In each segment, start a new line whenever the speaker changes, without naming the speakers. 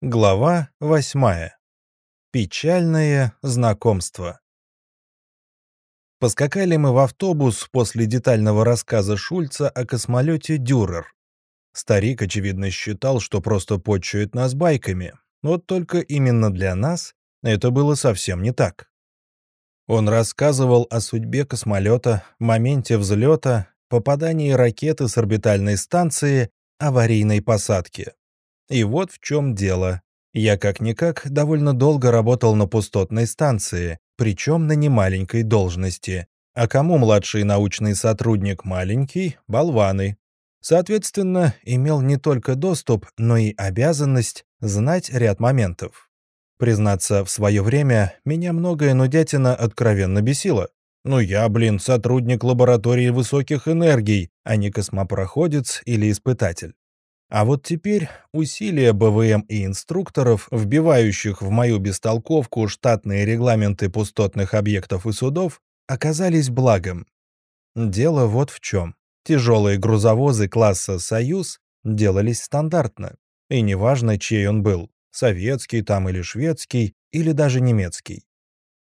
Глава восьмая. Печальное знакомство. Поскакали мы в автобус после детального рассказа Шульца о космолете «Дюрер». Старик, очевидно, считал, что просто почует нас байками. Вот только именно для нас это было совсем не так. Он рассказывал о судьбе космолета, моменте взлета, попадании ракеты с орбитальной станции, аварийной посадке. И вот в чем дело. Я как-никак довольно долго работал на пустотной станции, причем на немаленькой должности. А кому младший научный сотрудник маленький — болваны. Соответственно, имел не только доступ, но и обязанность знать ряд моментов. Признаться, в свое время меня многое нудятина откровенно бесило. Ну я, блин, сотрудник лаборатории высоких энергий, а не космопроходец или испытатель. А вот теперь усилия БВМ и инструкторов, вбивающих в мою бестолковку штатные регламенты пустотных объектов и судов, оказались благом. Дело вот в чем. Тяжелые грузовозы класса «Союз» делались стандартно. И неважно, чей он был — советский там или шведский, или даже немецкий.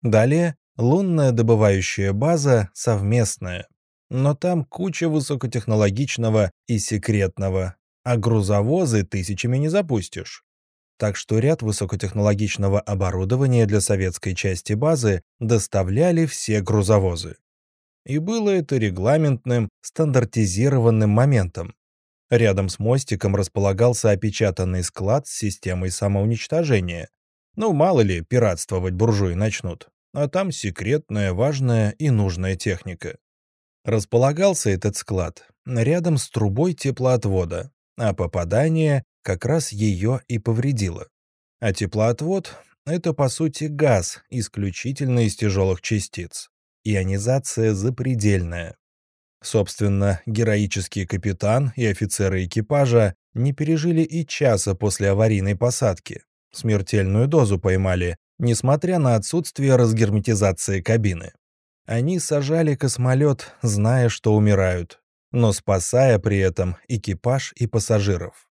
Далее лунная добывающая база совместная. Но там куча высокотехнологичного и секретного, а грузовозы тысячами не запустишь. Так что ряд высокотехнологичного оборудования для советской части базы доставляли все грузовозы. И было это регламентным, стандартизированным моментом. Рядом с мостиком располагался опечатанный склад с системой самоуничтожения. Ну, мало ли, пиратствовать буржуи начнут. А там секретная, важная и нужная техника. Располагался этот склад рядом с трубой теплоотвода, а попадание как раз ее и повредило. А теплоотвод — это, по сути, газ, исключительно из тяжелых частиц. Ионизация запредельная. Собственно, героический капитан и офицеры экипажа не пережили и часа после аварийной посадки. Смертельную дозу поймали, несмотря на отсутствие разгерметизации кабины. Они сажали космолет, зная, что умирают, но спасая при этом экипаж и пассажиров.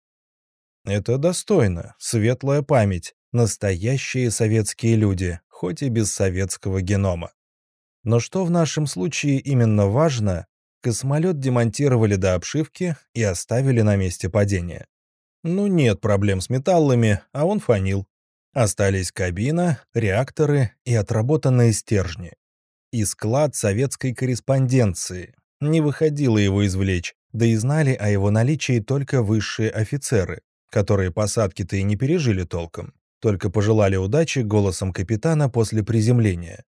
Это достойно, светлая память, настоящие советские люди, хоть и без советского генома. Но что в нашем случае именно важно, космолет демонтировали до обшивки и оставили на месте падения. Ну нет проблем с металлами, а он фанил. Остались кабина, реакторы и отработанные стержни. И склад советской корреспонденции, не выходило его извлечь, да и знали о его наличии только высшие офицеры, которые посадки-то и не пережили толком, только пожелали удачи голосом капитана после приземления.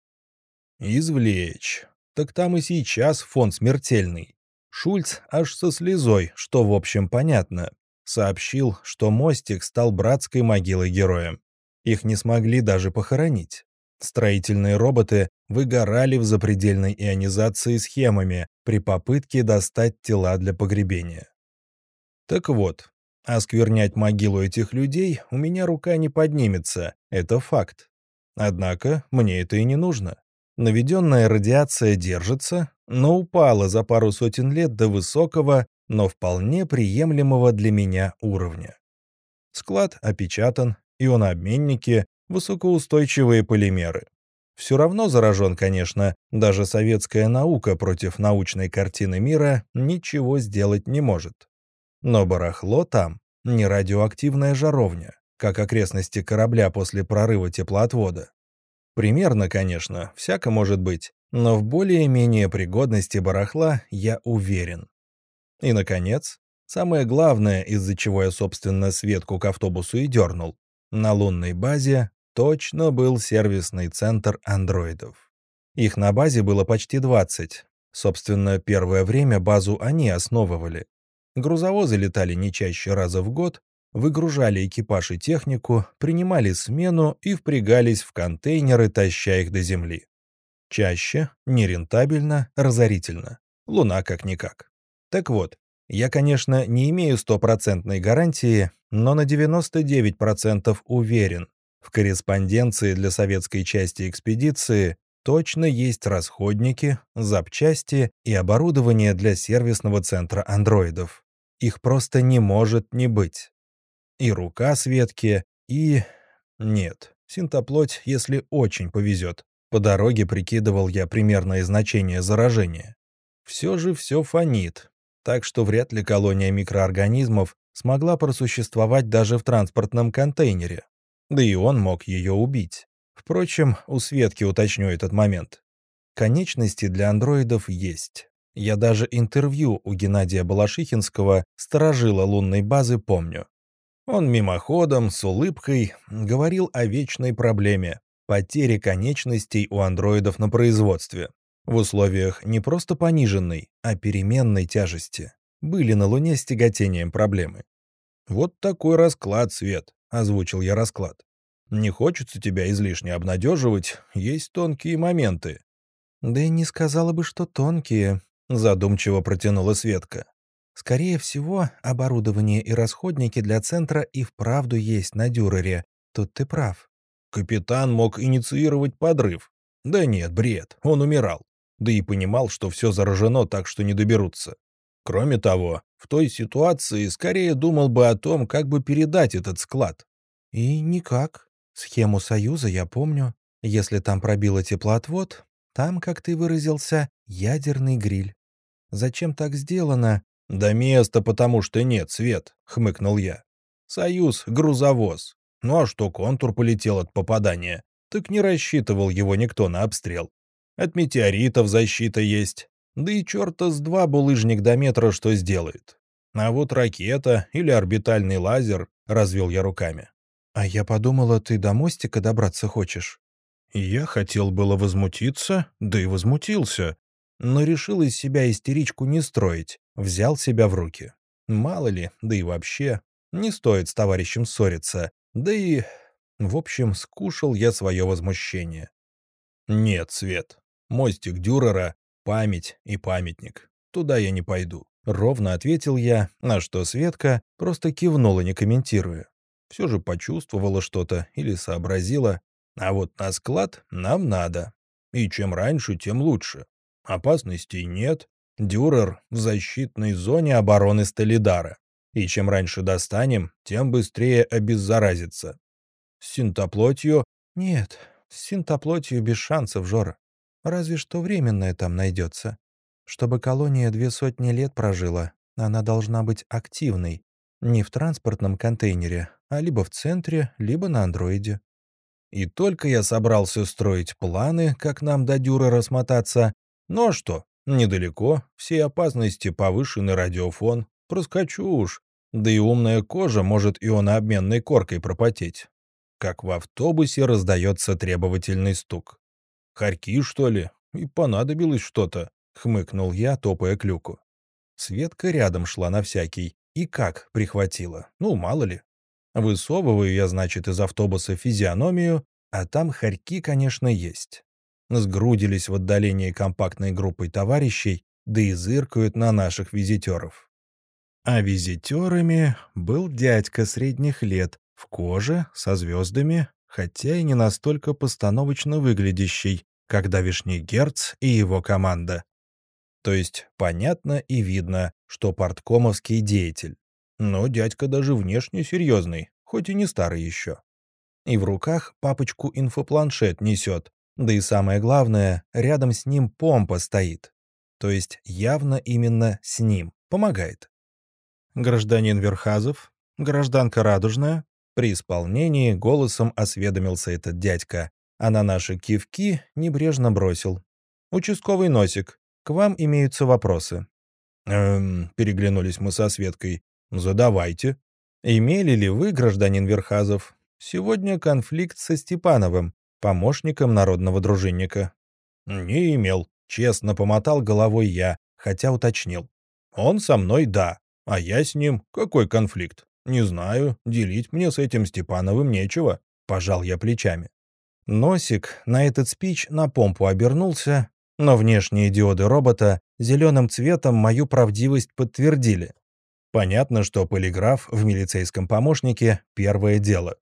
«Извлечь. Так там и сейчас фон смертельный. Шульц аж со слезой, что в общем понятно, сообщил, что мостик стал братской могилой героям. Их не смогли даже похоронить. Строительные роботы выгорали в запредельной ионизации схемами при попытке достать тела для погребения. Так вот, осквернять могилу этих людей у меня рука не поднимется, это факт. Однако мне это и не нужно. Наведенная радиация держится, но упала за пару сотен лет до высокого, но вполне приемлемого для меня уровня. Склад опечатан, ионообменники высокоустойчивые полимеры. Все равно заражен, конечно, даже советская наука против научной картины мира ничего сделать не может. Но барахло там не радиоактивная жаровня, как окрестности корабля после прорыва теплоотвода. Примерно, конечно, всяко может быть, но в более-менее пригодности барахла я уверен. И, наконец, самое главное, из-за чего я, собственно, Светку к автобусу и дернул, на лунной базе точно был сервисный центр андроидов. Их на базе было почти 20. Собственно, первое время базу они основывали. Грузовозы летали не чаще раза в год, выгружали экипаж и технику, принимали смену и впрягались в контейнеры, таща их до земли. Чаще, нерентабельно, разорительно. Луна как-никак. Так вот, я, конечно, не имею стопроцентной гарантии, но на 99% уверен, в корреспонденции для советской части экспедиции точно есть расходники, запчасти и оборудование для сервисного центра андроидов. Их просто не может не быть. И рука Светки, И... нет, синтоплоть, если очень повезет. По дороге прикидывал я примерное значение заражения. Все же все фонит, так что вряд ли колония микроорганизмов смогла просуществовать даже в транспортном контейнере. Да и он мог ее убить. Впрочем, у Светки уточню этот момент. Конечности для андроидов есть. Я даже интервью у Геннадия Балашихинского, сторожила лунной базы, помню. Он мимоходом, с улыбкой, говорил о вечной проблеме — потере конечностей у андроидов на производстве. В условиях не просто пониженной, а переменной тяжести. Были на Луне с тяготением проблемы. «Вот такой расклад, Свет», — озвучил я расклад. «Не хочется тебя излишне обнадеживать, есть тонкие моменты». «Да и не сказала бы, что тонкие», — задумчиво протянула Светка. Скорее всего, оборудование и расходники для центра и вправду есть на Дюрере. Тут ты прав. Капитан мог инициировать подрыв. Да нет, бред, он умирал. Да и понимал, что все заражено так, что не доберутся. Кроме того, в той ситуации скорее думал бы о том, как бы передать этот склад. И никак. Схему Союза я помню. Если там пробило теплоотвод, там, как ты выразился, ядерный гриль. Зачем так сделано, «Да места потому что нет, Свет», — хмыкнул я. «Союз — грузовоз. Ну а что контур полетел от попадания? Так не рассчитывал его никто на обстрел. От метеоритов защита есть. Да и черта с два булыжник до метра что сделает. А вот ракета или орбитальный лазер, — развел я руками. А я подумала, ты до мостика добраться хочешь. Я хотел было возмутиться, да и возмутился, но решил из себя истеричку не строить, взял себя в руки. Мало ли, да и вообще, не стоит с товарищем ссориться, да и... В общем, скушал я свое возмущение. Нет, Свет, мостик Дюрера — память и памятник. Туда я не пойду. Ровно ответил я, на что Светка просто кивнула, не комментируя. Все же почувствовала что-то или сообразила. А вот на склад нам надо. И чем раньше, тем лучше. Опасностей нет. Дюрер в защитной зоне обороны Сталидара. И чем раньше достанем, тем быстрее обеззаразится. С синтоплотью... Нет, с синтоплотью без шансов, Жора. Разве что временное там найдется. Чтобы колония две сотни лет прожила, она должна быть активной. Не в транспортном контейнере, а либо в центре, либо на андроиде. И только я собрался строить планы, как нам до Дюрера смотаться, ну а что, недалеко, все опасности повышенный радиофон, проскочу уж, да и умная кожа может ионообменной коркой пропотеть. Как в автобусе раздается требовательный стук. «Хорьки, что ли? И понадобилось что-то», — хмыкнул я, топая клюку. Светка рядом шла на всякий. И как прихватила? Ну, мало ли. Высовываю я, значит, из автобуса физиономию, а там хорьки, конечно, есть сгрудились в отдалении компактной группой товарищей, да и зыркают на наших визитеров. А визитерами был дядька средних лет, в коже, со звездами, хотя и не настолько постановочно выглядящий, как давишний Герц и его команда. То есть понятно и видно, что порткомовский деятель. Но дядька даже внешне серьезный, хоть и не старый еще. И в руках папочку инфопланшет несет, да и самое главное, рядом с ним помпа стоит. То есть явно именно с ним. Помогает. Гражданин Верхазов, гражданка Радужная, при исполнении голосом осведомился этот дядька, а на наши кивки небрежно бросил. «Участковый носик, к вам имеются вопросы». «Эм...» — переглянулись мы со Светкой. «Задавайте». «Имели ли вы, гражданин Верхазов, сегодня конфликт со Степановым, помощником народного дружинника. «Не имел», — честно помотал головой я, хотя уточнил. «Он со мной, да, а я с ним. Какой конфликт? Не знаю, делить мне с этим Степановым нечего», — пожал я плечами. Носик на этот спич на помпу обернулся, но внешние диоды робота зеленым цветом мою правдивость подтвердили. Понятно, что полиграф в милицейском помощнике — первое дело.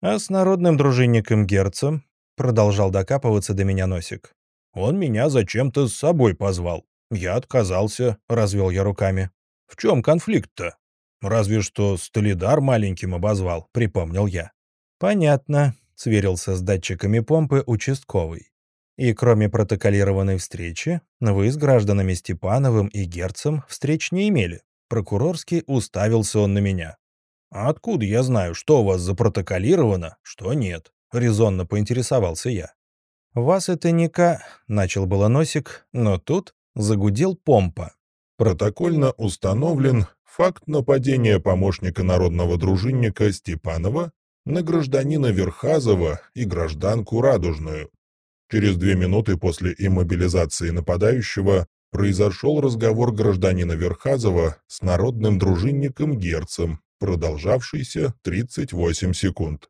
А с народным дружинником Герцем Продолжал докапываться до меня носик. «Он меня зачем-то с собой позвал. Я отказался», — развел я руками. «В чем конфликт-то?» «Разве что Столидар маленьким обозвал», — припомнил я. «Понятно», — сверился с датчиками помпы участковый. «И кроме протоколированной встречи, вы с гражданами Степановым и Герцем встреч не имели». Прокурорский уставился он на меня. «А откуда я знаю, что у вас запротоколировано, что нет?» — резонно поинтересовался я. «Вас это не ка...» — начал было носик, но тут загудел помпа.
Протокольно установлен факт нападения помощника народного дружинника Степанова на гражданина Верхазова и гражданку Радужную. Через две минуты после иммобилизации нападающего произошел разговор гражданина Верхазова с народным дружинником Герцем, продолжавшийся 38 секунд.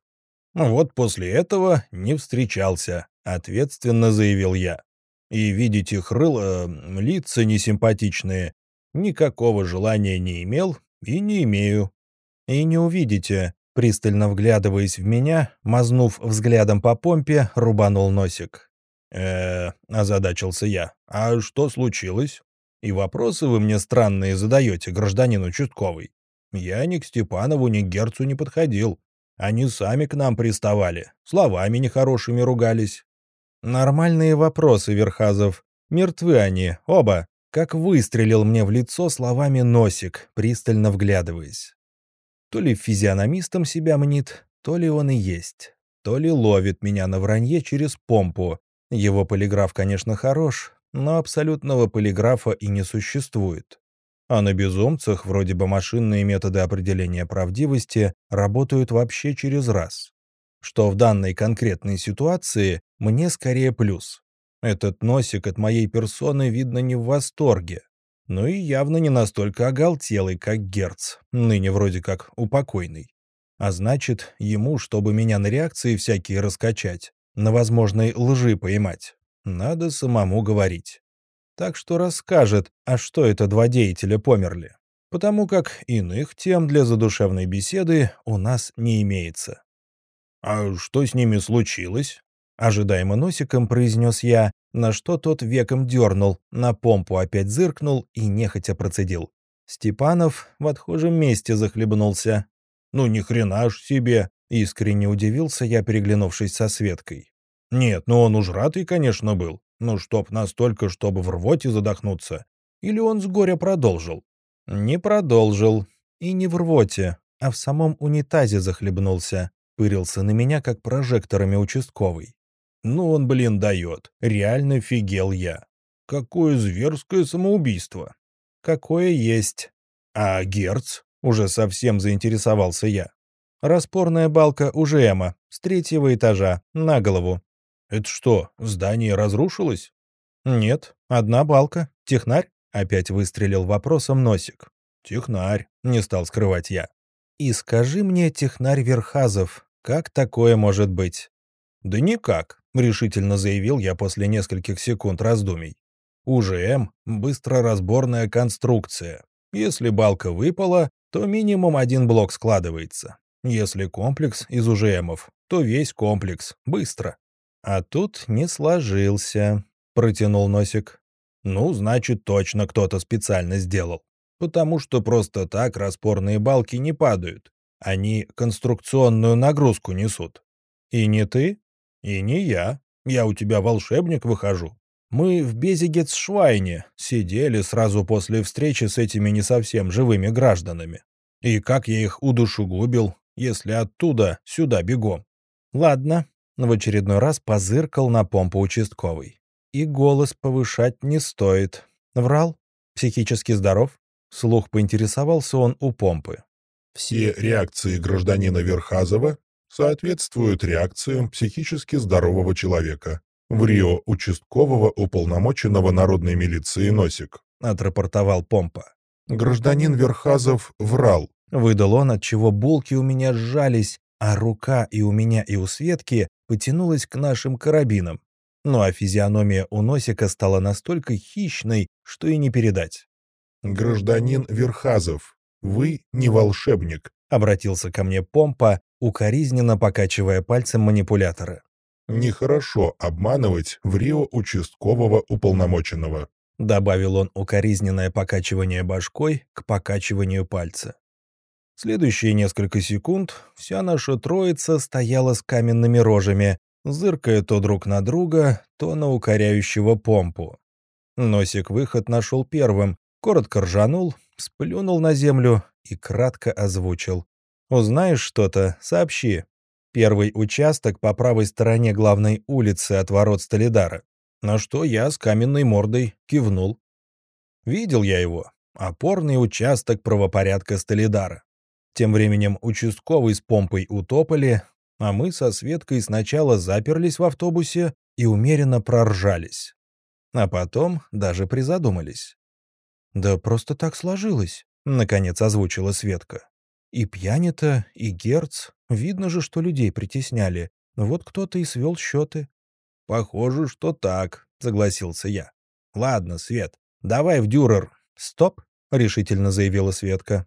«Вот после этого не встречался», — ответственно заявил я. «И видеть их рыло, лица несимпатичные, никакого желания не имел и не имею». «И не увидите», — пристально вглядываясь в меня, мазнув взглядом по помпе, рубанул носик э озадачился я. «А что случилось? И вопросы вы мне странные задаете, гражданин участковый. Я ни к Степанову, ни к Герцу не подходил. Они сами к нам приставали, словами нехорошими ругались». «Нормальные вопросы, Верхазов. Мертвы они, оба. Как выстрелил мне в лицо словами «носик», пристально вглядываясь. То ли физиономистом себя мнит, то ли он и есть, то ли ловит меня на вранье через помпу, его полиграф, конечно, хорош, но абсолютного полиграфа и не существует. А на безумцах вроде бы машинные методы определения правдивости работают вообще через раз. Что в данной конкретной ситуации мне скорее плюс. Этот носик от моей персоны видно не в восторге, но и явно не настолько оголтелый, как Герц, ныне вроде как упокойный. А значит, ему, чтобы меня на реакции всякие раскачать, на возможной лжи поймать. Надо самому говорить. Так что расскажет, а что это два деятеля померли. Потому как иных тем для задушевной беседы у нас не имеется. «А что с ними случилось?» Ожидаемо носиком произнес я, на что тот веком дернул, на помпу опять зыркнул и нехотя процедил. Степанов в отхожем месте захлебнулся. «Ну ни хрена ж себе!» Искренне удивился я, переглянувшись со Светкой. Нет, ну он уж ратый, конечно, был. Ну, чтоб настолько, чтобы в рвоте задохнуться. Или он с горя продолжил? Не продолжил. И не в рвоте, а в самом унитазе захлебнулся. Пырился на меня, как прожекторами участковый. Ну он, блин, дает. Реально фигел я. Какое зверское самоубийство. Какое есть. А Герц? Уже совсем заинтересовался я. Распорная балка у Жема, с третьего этажа, на голову. Это что, здание разрушилось? Нет, одна балка. Технарь? Опять выстрелил вопросом носик. Технарь, не стал скрывать я. И скажи мне, технарь Верхазов, как такое может быть? Да никак, решительно заявил я после нескольких секунд раздумий. УЖМ — быстроразборная конструкция. Если балка выпала, то минимум один блок складывается. Если комплекс из УЖМов, то весь комплекс, быстро. А тут не сложился, протянул носик. Ну, значит, точно кто-то специально сделал. Потому что просто так распорные балки не падают. Они конструкционную нагрузку несут. И не ты, и не я. Я у тебя волшебник выхожу. Мы в Безигетс-Швайне сидели сразу после встречи с этими не совсем живыми гражданами. И как я их удушегубил, если оттуда сюда бегом. Ладно, в очередной раз позыркал на помпу участковый. И голос повышать не стоит. Врал? Психически здоров? Слух поинтересовался он у помпы.
Все реакции гражданина Верхазова соответствуют реакциям психически здорового человека. В Рио участкового уполномоченного народной милиции Носик.
Отрапортовал помпа.
Гражданин Верхазов врал,
Выдал он, от чего булки у меня сжались, а рука и у меня, и у Светки потянулась к нашим карабинам. Ну а физиономия у Носика стала настолько хищной, что и не передать.
«Гражданин Верхазов, вы не волшебник», —
обратился ко мне Помпа, укоризненно покачивая пальцем манипулятора.
«Нехорошо обманывать в Рио участкового уполномоченного», —
добавил он укоризненное покачивание башкой к покачиванию пальца. Следующие несколько секунд вся наша троица стояла с каменными рожами, зыркая то друг на друга, то на укоряющего помпу. Носик выход нашел первым, коротко ржанул, сплюнул на землю и кратко озвучил. «Узнаешь что-то? Сообщи. Первый участок по правой стороне главной улицы от ворот Столидара. На что я с каменной мордой кивнул. Видел я его. Опорный участок правопорядка Столидара. Тем временем участковый с помпой утопали, а мы со Светкой сначала заперлись в автобусе и умеренно проржались. А потом даже призадумались. «Да просто так сложилось», — наконец озвучила Светка. «И пьяни-то, и герц. Видно же, что людей притесняли. Вот кто-то и свел счеты». «Похоже, что так», — согласился я. «Ладно, Свет, давай в дюрер». «Стоп», — решительно заявила Светка.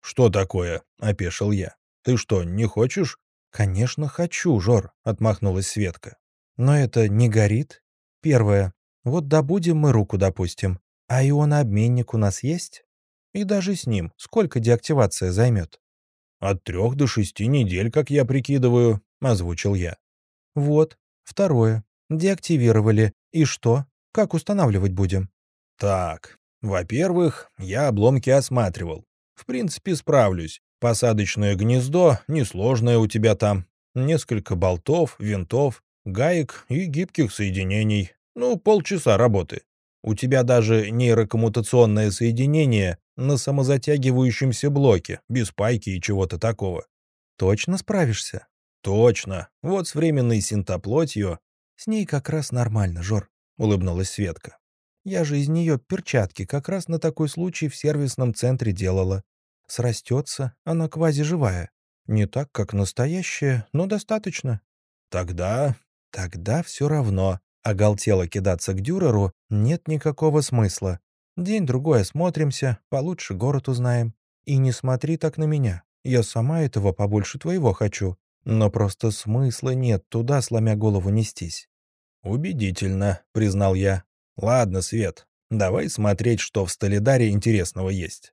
«Что такое?» — опешил я. «Ты что, не хочешь?» «Конечно, хочу, Жор», — отмахнулась Светка. «Но это не горит. Первое. Вот добудем мы руку, допустим. А ионообменник у нас есть? И даже с ним сколько деактивация займет?» «От трех до шести недель, как я прикидываю», — озвучил я. «Вот. Второе. Деактивировали. И что? Как устанавливать будем?» «Так. Во-первых, я обломки осматривал. В принципе, справлюсь. Посадочное гнездо, несложное у тебя там. Несколько болтов, винтов, гаек и гибких соединений. Ну, полчаса работы. У тебя даже нейрокоммутационное соединение на самозатягивающемся блоке, без пайки и чего-то такого. Точно справишься? Точно. Вот с временной синтоплотью. С ней как раз нормально, Жор, улыбнулась Светка. Я же из нее перчатки как раз на такой случай в сервисном центре делала. Срастется, она квази-живая. Не так, как настоящая, но достаточно. Тогда... Тогда все равно. Оголтело кидаться к Дюреру нет никакого смысла. День-другой осмотримся, получше город узнаем. И не смотри так на меня. Я сама этого побольше твоего хочу. Но просто смысла нет туда, сломя голову, нестись. «Убедительно», — признал я. Ладно, Свет, давай смотреть, что в Столидаре интересного есть.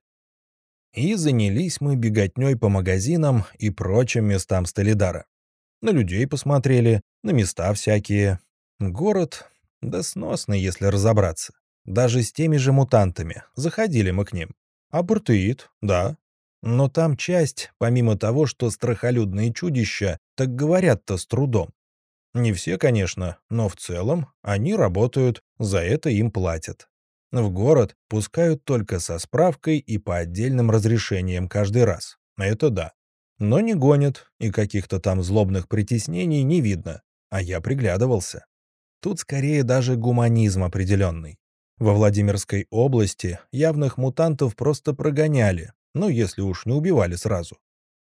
И занялись мы беготней по магазинам и прочим местам Столидара. На людей посмотрели, на места всякие. Город, да сносный, если разобраться. Даже с теми же мутантами. Заходили мы к ним. А Буртеид, да. Но там часть, помимо того, что страхолюдные чудища, так говорят-то с трудом. Не все, конечно, но в целом они работают, за это им платят. В город пускают только со справкой и по отдельным разрешениям каждый раз. Это да. Но не гонят, и каких-то там злобных притеснений не видно. А я приглядывался. Тут скорее даже гуманизм определенный. Во Владимирской области явных мутантов просто прогоняли, ну, если уж не убивали сразу.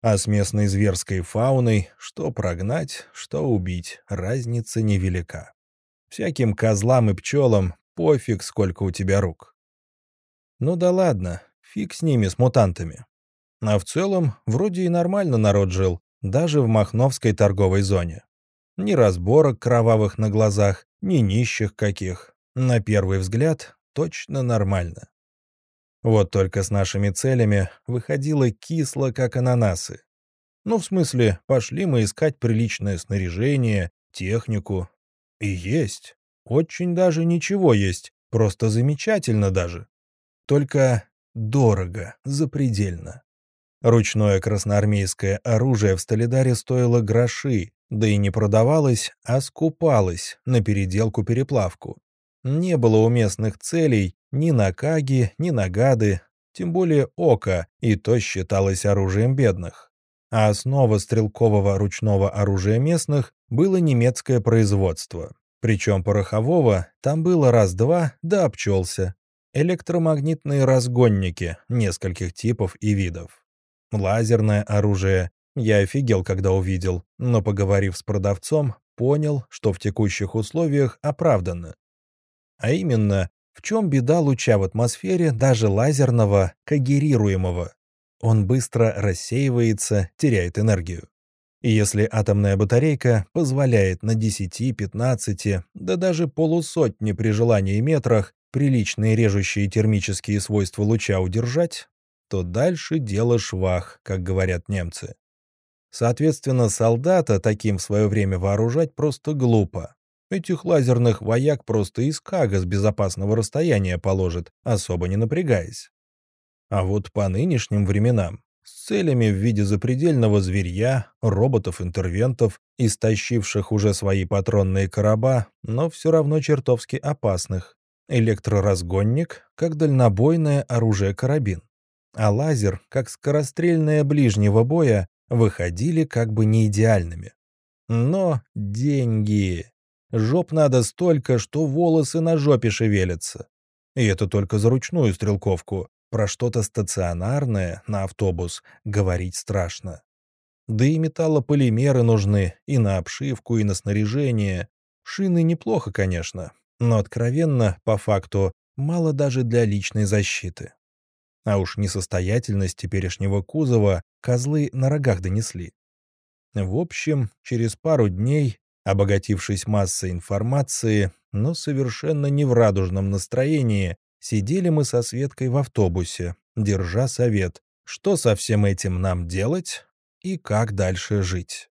А с местной зверской фауной что прогнать, что убить, разница невелика. Всяким козлам и пчелам пофиг, сколько у тебя рук. Ну да ладно, фиг с ними, с мутантами. А в целом, вроде и нормально народ жил, даже в Махновской торговой зоне. Ни разборок кровавых на глазах, ни нищих каких. На первый взгляд, точно нормально. Вот только с нашими целями выходило кисло, как ананасы. Ну, в смысле, пошли мы искать приличное снаряжение, технику. И есть. Очень даже ничего есть. Просто замечательно даже. Только дорого, запредельно. Ручное красноармейское оружие в Столидаре стоило гроши, да и не продавалось, а скупалось на переделку-переплавку. Не было уместных целей ни на Каги, ни на Гады, тем более Ока, и то считалось оружием бедных. А основа стрелкового ручного оружия местных было немецкое производство. Причем порохового там было раз-два, да обчелся. Электромагнитные разгонники нескольких типов и видов. Лазерное оружие. Я офигел, когда увидел, но, поговорив с продавцом, понял, что в текущих условиях оправданно. А именно, в чем беда луча в атмосфере даже лазерного, когерируемого? Он быстро рассеивается, теряет энергию. И если атомная батарейка позволяет на 10, 15, да даже полусотни при желании метрах приличные режущие термические свойства луча удержать, что дальше дело швах, как говорят немцы. Соответственно, солдата таким в свое время вооружать просто глупо. Этих лазерных вояк просто из кага с безопасного расстояния положит, особо не напрягаясь. А вот по нынешним временам, с целями в виде запредельного зверья, роботов-интервентов, истощивших уже свои патронные короба, но все равно чертовски опасных, электроразгонник как дальнобойное оружие-карабин, а лазер как скорострельное ближнего боя выходили как бы не идеальными. Но деньги... Жоп надо столько, что волосы на жопе шевелятся. И это только за ручную стрелковку. Про что-то стационарное на автобус говорить страшно. Да и металлополимеры нужны и на обшивку, и на снаряжение. Шины неплохо, конечно, но откровенно, по факту, мало даже для личной защиты. А уж несостоятельность теперешнего кузова козлы на рогах донесли. В общем, через пару дней Обогатившись массой информации, но совершенно не в радужном настроении, сидели мы со Светкой в автобусе, держа совет, что со всем этим нам делать и как дальше жить.